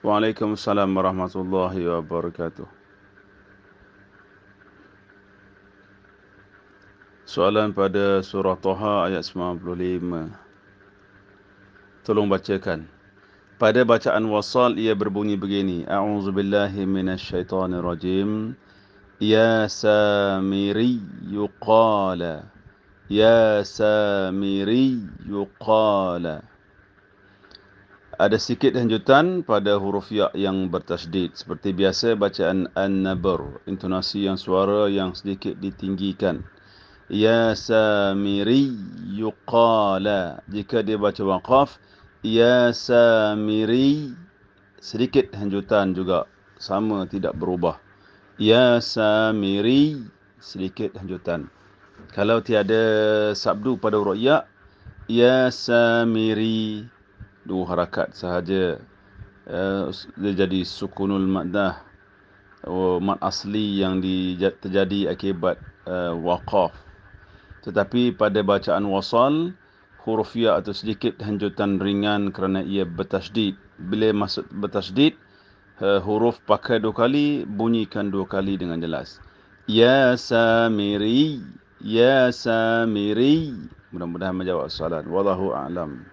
Waalaikumsalam warahmatullahi wabarakatuh. Soalan pada surah Toha ayat 95. Tolong bacakan. Pada bacaan wasal ia berbunyi begini. A'udzubillahi minasyaitonirrajim. Ya Samiri yuqala. Ya Samiri yuqala. Ada sikit lanjutan pada huruf ya yang bertasdid. Seperti biasa bacaan an-nabr. Intonasi yang suara yang sedikit ditinggikan. Ya Samiri yuqala. Jika dia baca waqaf, Ya Samiri sedikit hanjutan juga sama tidak berubah. Ya Samiri sedikit hanjutan. Kalau tiada sabdu pada huruf ya, Ya Samiri dua harakat sahaja. Uh, dia jadi sukunul maddah. Oh, mad asli yang di, terjadi akibat uh, waqaf tetapi pada bacaan wasal, huruf ya atau sedikit hanjutan ringan kerana ia bertasdid. Bila masuk bertasdid, uh, huruf pakai dua kali, bunyikan dua kali dengan jelas. Ya Samiri, Ya Samiri. Mudah-mudahan menjawab soalan. Wallahu a'lam.